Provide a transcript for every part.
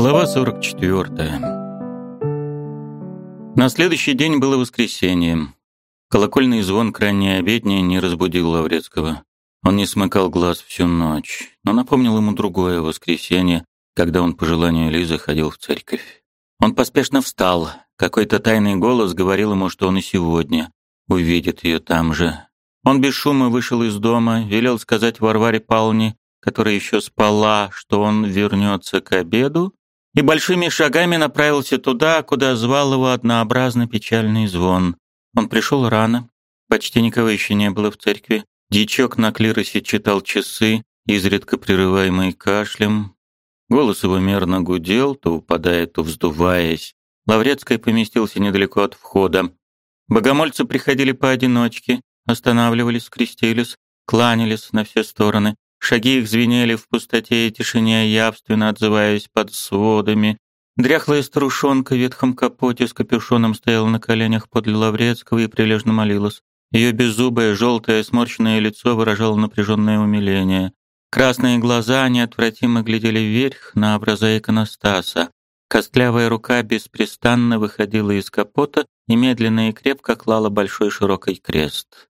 Глава 44. На следующий день было воскресенье. Колокольный звон к ранней не разбудил Лаврецкого. Он не смыкал глаз всю ночь, но напомнил ему другое воскресенье, когда он по желанию Лизы ходил в церковь. Он поспешно встал. Какой-то тайный голос говорил ему, что он и сегодня увидит ее там же. Он без шума вышел из дома, велел сказать Варваре Павловне, которая еще спала, что он вернется к обеду, и большими шагами направился туда, куда звал его однообразно печальный звон. Он пришел рано, почти никого еще не было в церкви. Дичок на клиросе читал часы, изредка прерываемый кашлем. Голос его мерно гудел, то упадая, то вздуваясь. Лаврецкий поместился недалеко от входа. Богомольцы приходили поодиночке, останавливались, крестились, кланялись на все стороны, Шаги их звенели в пустоте и тишине, явственно отзываясь под сводами. Дряхлая старушонка в ветхом капоте с капюшоном стояла на коленях подле Лаврецкого и прилежно молилась. Ее беззубое, желтое, сморщенное лицо выражало напряженное умиление. Красные глаза неотвратимо глядели вверх на образа иконостаса. Костлявая рука беспрестанно выходила из капота и медленно и крепко клала большой широкий крест.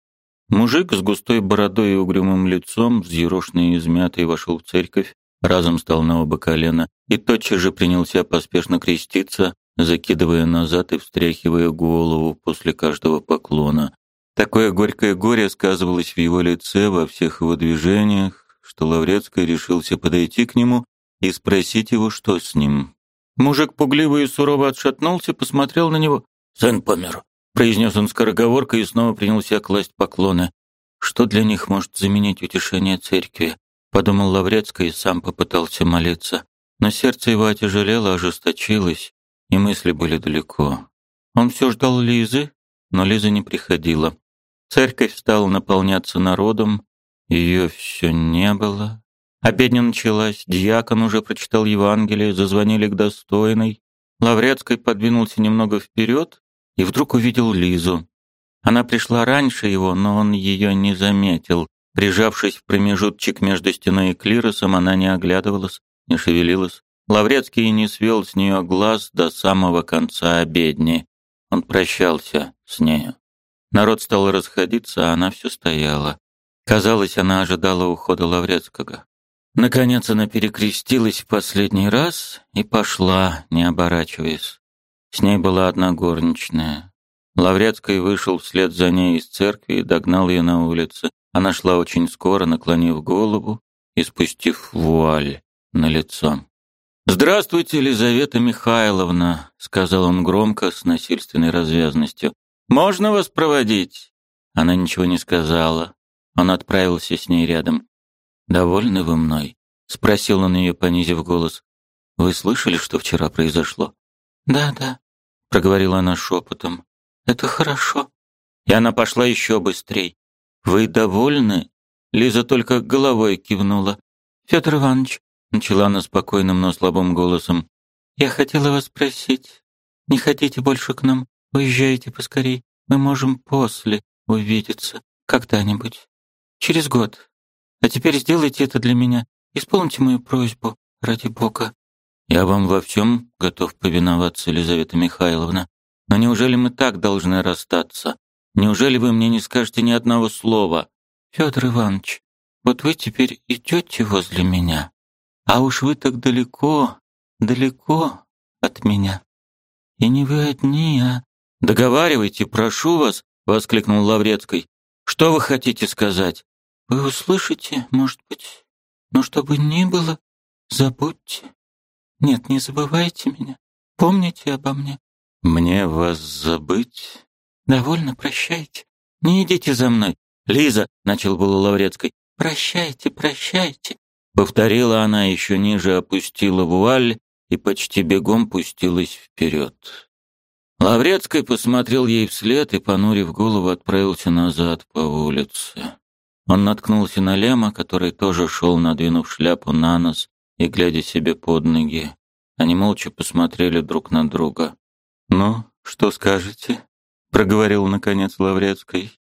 Мужик с густой бородой и угрюмым лицом, взъерошенный и измятый, вошел в церковь, разом стал на оба колена и тотчас же принялся поспешно креститься, закидывая назад и встряхивая голову после каждого поклона. Такое горькое горе сказывалось в его лице, во всех его движениях, что Лаврецкий решился подойти к нему и спросить его, что с ним. Мужик пугливо и сурово отшатнулся, посмотрел на него. «Сын помер произнес он скороговоркой и снова принялся класть поклоны. Что для них может заменить утешение церкви? Подумал Лаврецкий и сам попытался молиться. Но сердце его отяжелело, ожесточилось, и мысли были далеко. Он все ждал Лизы, но Лиза не приходила. Церковь стала наполняться народом, ее все не было. Обедня началась, диакон уже прочитал Евангелие, зазвонили к достойной. Лаврецкий подвинулся немного вперед и вдруг увидел Лизу. Она пришла раньше его, но он ее не заметил. Прижавшись в промежутчик между стеной и клиросом, она не оглядывалась, не шевелилась. Лаврецкий не свел с нее глаз до самого конца обедни. Он прощался с нею. Народ стал расходиться, а она все стояла. Казалось, она ожидала ухода Лаврецкого. Наконец она перекрестилась в последний раз и пошла, не оборачиваясь. С ней была одна горничная. Лаврецкий вышел вслед за ней из церкви и догнал ее на улице. Она шла очень скоро, наклонив голову и спустив вуаль на лицо. «Здравствуйте, Елизавета Михайловна», — сказал он громко, с насильственной развязностью. «Можно вас проводить?» Она ничего не сказала. Он отправился с ней рядом. «Довольны вы мной?» — спросил он ее, понизив голос. «Вы слышали, что вчера произошло?» «Да, да», — проговорила она шепотом. «Это хорошо». И она пошла еще быстрей. «Вы довольны?» Лиза только головой кивнула. «Федор Иванович», — начала она спокойным, но слабым голосом, «я хотела вас спросить, не хотите больше к нам? Уезжайте поскорей. Мы можем после увидеться. Когда-нибудь. Через год. А теперь сделайте это для меня. Исполните мою просьбу, ради Бога. Я вам во всем готов повиноваться, Елизавета Михайловна. Но неужели мы так должны расстаться? Неужели вы мне не скажете ни одного слова? Федор Иванович, вот вы теперь идете возле меня, а уж вы так далеко, далеко от меня. И не вы одни, а... Договаривайте, прошу вас, воскликнул Лаврецкий. Что вы хотите сказать? Вы услышите, может быть. Но чтобы ни было, забудьте. Нет, не забывайте меня. Помните обо мне. Мне вас забыть? Довольно, прощайте. Не идите за мной. Лиза, начал было Лаврецкой. Прощайте, прощайте. Повторила она, еще ниже опустила вуаль и почти бегом пустилась вперед. Лаврецкий посмотрел ей вслед и, понурив голову, отправился назад по улице. Он наткнулся на Лема, который тоже шел, надвинув шляпу на нос и глядя себе под ноги. Они молча посмотрели друг на друга. «Ну, что скажете?» — проговорил наконец Лаврецкий.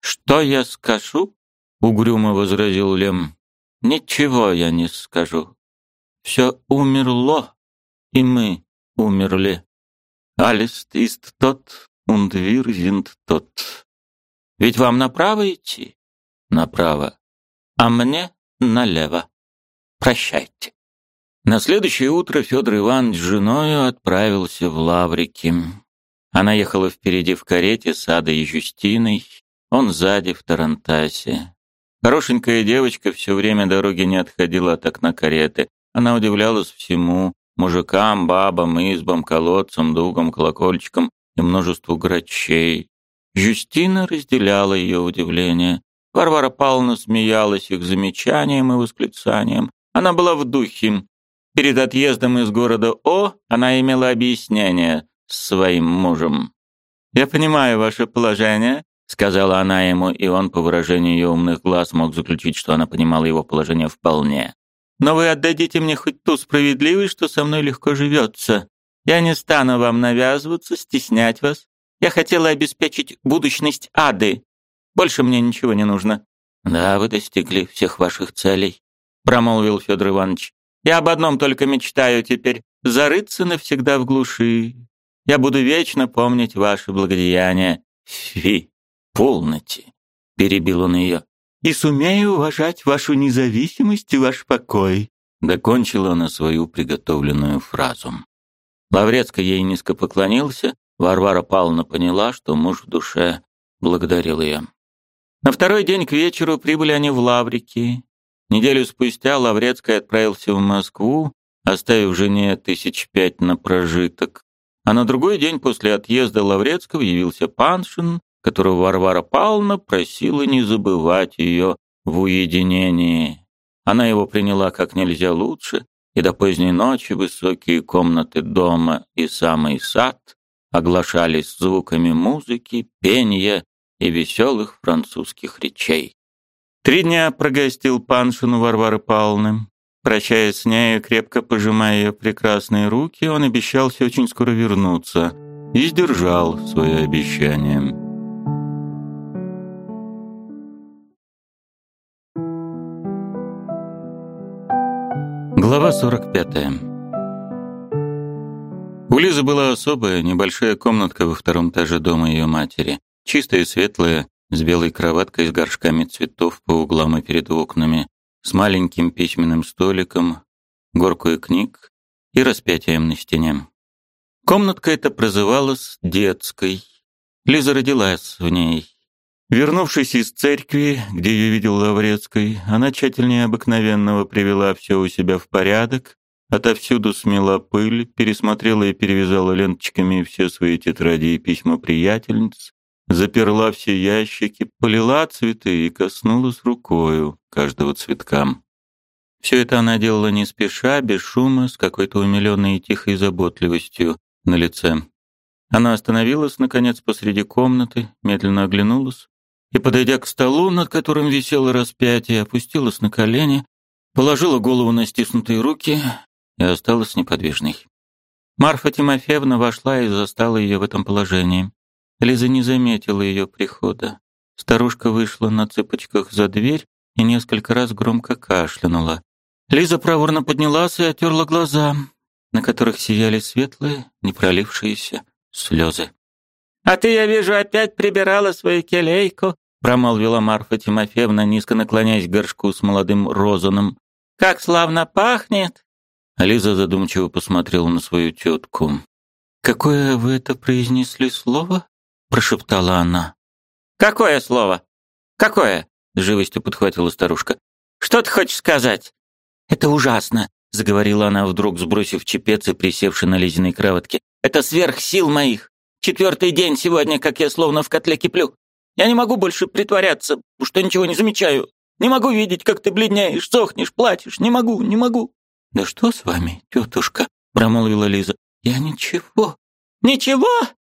«Что я скажу?» — угрюмо возразил Лем. «Ничего я не скажу. Все умерло. и мы умерли. Алист ист тот, wir sind тот. Ведь вам направо идти? Направо. А мне налево. Прощайте. На следующее утро Федор Иванович с женою отправился в Лаврики. Она ехала впереди в карете с Адой Юстиной, он сзади в Тарантасе. Хорошенькая девочка все время дороги не отходила от окна кареты. Она удивлялась всему — мужикам, бабам, избам, колодцам, дугам, колокольчикам и множеству грачей. Юстина разделяла ее удивление. Варвара Павловна смеялась их замечанием и восклицанием. Она была в духе. Перед отъездом из города О она имела объяснение с своим мужем. «Я понимаю ваше положение», — сказала она ему, и он по выражению ее умных глаз мог заключить, что она понимала его положение вполне. «Но вы отдадите мне хоть ту справедливость, что со мной легко живется. Я не стану вам навязываться, стеснять вас. Я хотела обеспечить будущность ады. Больше мне ничего не нужно». «Да, вы достигли всех ваших целей», — промолвил Федор Иванович. «Я об одном только мечтаю теперь — зарыться навсегда в глуши, я буду вечно помнить ваше благодеяние. Фи, полноте, перебил он ее. И сумею уважать вашу независимость и ваш покой. Докончила она свою приготовленную фразу. Лаврецкий ей низко поклонился. Варвара Павловна поняла, что муж в душе благодарил ее. На второй день к вечеру прибыли они в Лаврики. Неделю спустя Лаврецкий отправился в Москву, оставив жене тысяч пять на прожиток. А на другой день после отъезда Лаврецкого явился Паншин, которого Варвара Павловна просила не забывать ее в уединении. Она его приняла как нельзя лучше, и до поздней ночи высокие комнаты дома и самый сад оглашались звуками музыки, пения и веселых французских речей. Три дня прогостил Паншину Варвары Павловны. Прощаясь с ней, крепко пожимая ее прекрасные руки, он обещался очень скоро вернуться и сдержал свое обещание. Глава 45. У Лизы была особая небольшая комнатка во втором этаже дома ее матери, чистая и светлая, с белой кроваткой с горшками цветов по углам и перед окнами, с маленьким письменным столиком, горкой книг и распятием на стене. Комнатка эта прозывалась детской. Лиза родилась в ней. Вернувшись из церкви, где ее видел Лаврецкий, она тщательнее обыкновенного привела все у себя в порядок, отовсюду смела пыль, пересмотрела и перевязала ленточками все свои тетради и письма приятельниц, заперла все ящики, полила цветы и коснулась рукою каждого цветка. Все это она делала не спеша, без шума, с какой-то умиленной и тихой заботливостью на лице. Она остановилась, наконец, посреди комнаты, медленно оглянулась и, подойдя к столу, над которым висело распятие, опустилась на колени, положила голову на стиснутые руки и осталась неподвижной. Марфа Тимофеевна вошла и застала ее в этом положении. Лиза не заметила ее прихода. Старушка вышла на цыпочках за дверь и несколько раз громко кашлянула. Лиза проворно поднялась и оттерла глаза, на которых сияли светлые, не пролившиеся слезы. «А ты, я вижу, опять прибирала свою келейку», промолвила Марфа Тимофеевна, низко наклоняясь к горшку с молодым розаном. «Как славно пахнет!» Лиза задумчиво посмотрела на свою тетку. «Какое вы это произнесли слово?» Прошептала она. Какое слово? Какое? с живостью подхватила старушка. Что ты хочешь сказать? Это ужасно, заговорила она вдруг, сбросив чепец и присевши на Лизиной кроватке. Это сверх сил моих. Четвертый день сегодня, как я словно в котле киплю. Я не могу больше притворяться, что ничего не замечаю. Не могу видеть, как ты бледнеешь, сохнешь, плачешь. Не могу, не могу. Да что с вами, тетушка? промолвила Лиза. Я ничего. Ничего?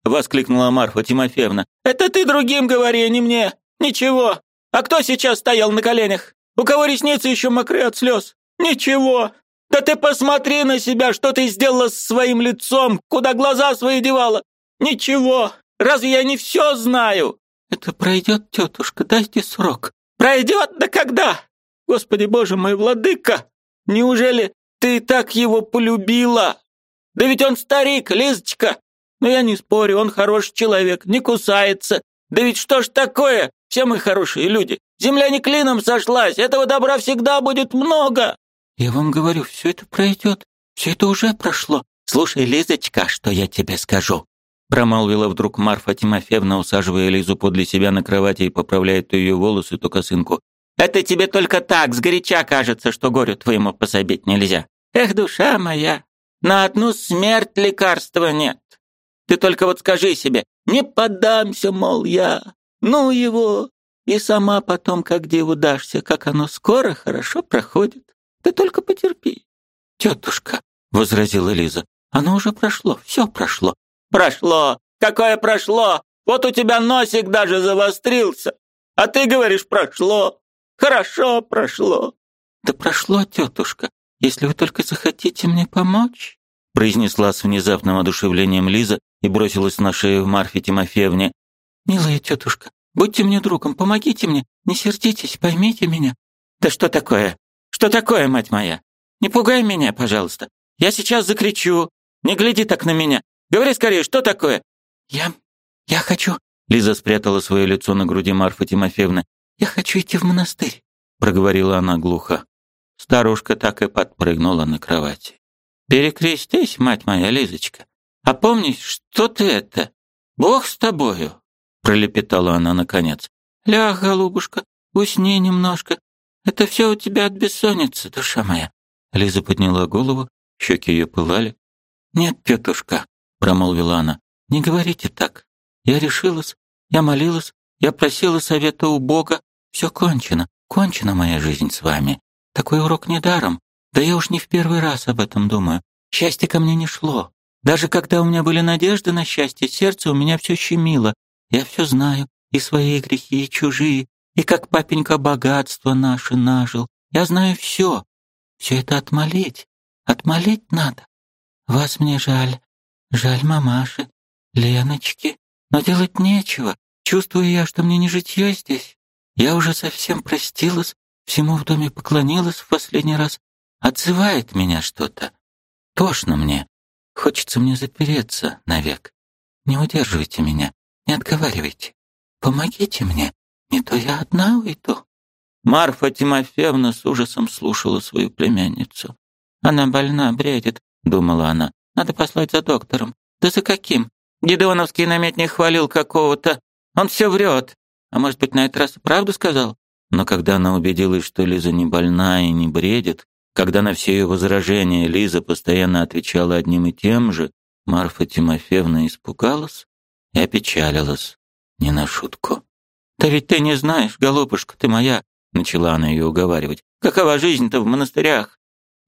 Воскликнула Марфа Тимофеевна. Это ты другим говори, а не мне. Ничего. А кто сейчас стоял на коленях? У кого ресницы еще мокрые от слез? Ничего. Да ты посмотри на себя, что ты сделала с своим лицом, куда глаза свои девала. Ничего. Разве я не все знаю? Это пройдет, тетушка, дайте срок. Пройдет? Да когда? Господи Боже мой, владыка! Неужели ты так его полюбила? Да ведь он старик, Лизочка. Но я не спорю, он хороший человек, не кусается. Да ведь что ж такое? Все мы хорошие люди. Земля не клином сошлась, этого добра всегда будет много. Я вам говорю, все это пройдет, все это уже прошло. Слушай, Лизочка, что я тебе скажу? Промолвила вдруг Марфа Тимофеевна, усаживая Лизу подле себя на кровати и поправляя то ее волосы, то косынку. «Это тебе только так, сгоряча кажется, что горю твоему пособить нельзя. Эх, душа моя, на одну смерть лекарства нет. Ты только вот скажи себе, не поддамся, мол, я, ну его, и сама потом, как деву дашься, как оно скоро хорошо проходит. Ты только потерпи». «Тетушка», — возразила Лиза, — «оно уже прошло, все прошло. Прошло. Какое прошло? Вот у тебя носик даже завострился. А ты говоришь, прошло. Хорошо прошло. Да прошло, тетушка, если вы только захотите мне помочь, произнесла с внезапным одушевлением Лиза и бросилась на шею Марфе Тимофеевне. Милая тетушка, будьте мне другом, помогите мне, не сердитесь, поймите меня. Да что такое? Что такое, мать моя? Не пугай меня, пожалуйста. Я сейчас закричу. Не гляди так на меня. Говори скорее, что такое?» «Я... я хочу...» Лиза спрятала свое лицо на груди Марфы Тимофеевны. «Я хочу идти в монастырь», — проговорила она глухо. Старушка так и подпрыгнула на кровати. «Перекрестись, мать моя Лизочка. А помни, что ты это? Бог с тобою!» пролепетала она наконец. «Ляг, голубушка, усни немножко. Это все у тебя от бессонницы, душа моя». Лиза подняла голову, щеки ее пылали. «Нет, тетушка, промолвила она. Не говорите так. Я решилась, я молилась, я просила совета у Бога. Все кончено, кончена моя жизнь с вами. Такой урок не даром. Да я уж не в первый раз об этом думаю. Счастье ко мне не шло. Даже когда у меня были надежды на счастье, сердце у меня все щемило. Я все знаю, и свои грехи, и чужие, и как папенька богатство наше нажил. Я знаю все. Все это отмолить. Отмолить надо. Вас мне жаль. Жаль мамаши, Леночки, но делать нечего. Чувствую я, что мне не житье здесь. Я уже совсем простилась, всему в доме поклонилась в последний раз. Отзывает меня что-то. Тошно мне. Хочется мне запереться навек. Не удерживайте меня, не отговаривайте. Помогите мне, не то я одна уйду. Марфа Тимофеевна с ужасом слушала свою племянницу. Она больна, бредит, думала она. Надо послать за доктором. Да за каким? Гедеоновский наметник хвалил какого-то. Он все врет. А может быть, на этот раз правду сказал? Но когда она убедилась, что Лиза не больна и не бредит, когда на все ее возражения Лиза постоянно отвечала одним и тем же, Марфа Тимофеевна испугалась и опечалилась. Не на шутку. «Да ведь ты не знаешь, голубушка ты моя», — начала она ее уговаривать, «какова жизнь-то в монастырях?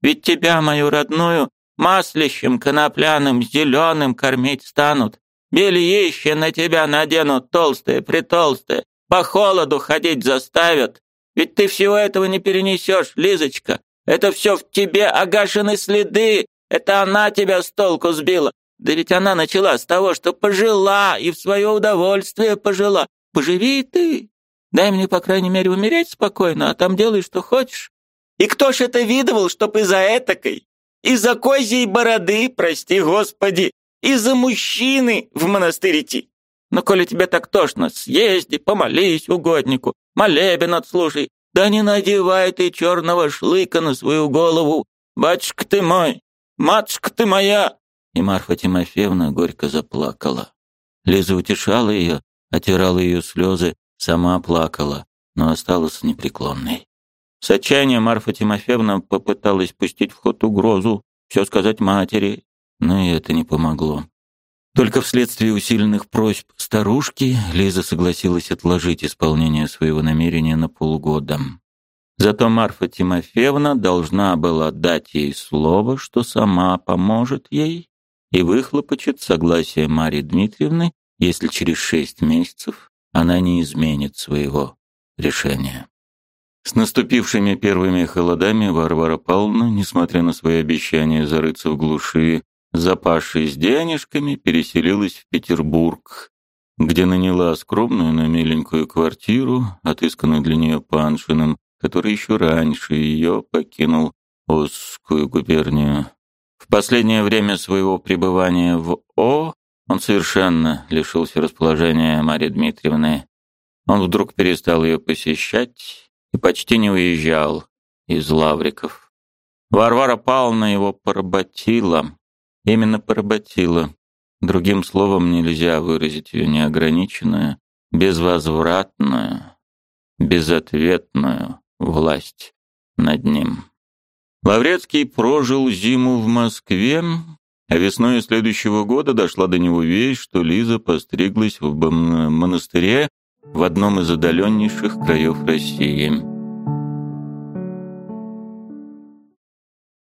Ведь тебя, мою родную, Маслищем конопляным, зеленым кормить станут. Бельище на тебя наденут толстое-притолстое. По холоду ходить заставят. Ведь ты всего этого не перенесешь, Лизочка. Это все в тебе огашены следы. Это она тебя с толку сбила. Да ведь она начала с того, что пожила и в свое удовольствие пожила. Поживи ты. Дай мне, по крайней мере, умереть спокойно, а там делай, что хочешь. И кто ж это видывал, чтоб из-за этакой из-за козьей бороды, прости господи, из-за мужчины в монастырь идти. Но коли тебе так тошно, съезди, помолись угоднику, молебен отслушай, да не надевай ты черного шлыка на свою голову. Батюшка ты мой, матушка ты моя!» И Марфа Тимофеевна горько заплакала. Лиза утешала ее, отирала ее слезы, сама плакала, но осталась непреклонной. С отчаяния Марфа Тимофеевна попыталась пустить в ход угрозу, все сказать матери, но и это не помогло. Только вследствие усиленных просьб старушки Лиза согласилась отложить исполнение своего намерения на полгода. Зато Марфа Тимофеевна должна была дать ей слово, что сама поможет ей и выхлопочет согласие Марии Дмитриевны, если через шесть месяцев она не изменит своего решения. С наступившими первыми холодами Варвара Павловна, несмотря на свои обещания зарыться в глуши, запавшись денежками, переселилась в Петербург, где наняла скромную, но миленькую квартиру, отысканную для нее Паншиным, который еще раньше ее покинул Осскую губернию. В последнее время своего пребывания в О он совершенно лишился расположения Марии Дмитриевны. Он вдруг перестал ее посещать и почти не уезжал из Лавриков. Варвара Павловна его поработила. Именно поработила. Другим словом нельзя выразить ее неограниченную, безвозвратную, безответную власть над ним. Лаврецкий прожил зиму в Москве, а весной следующего года дошла до него весть, что Лиза постриглась в монастыре в одном из отдаленнейших краев России.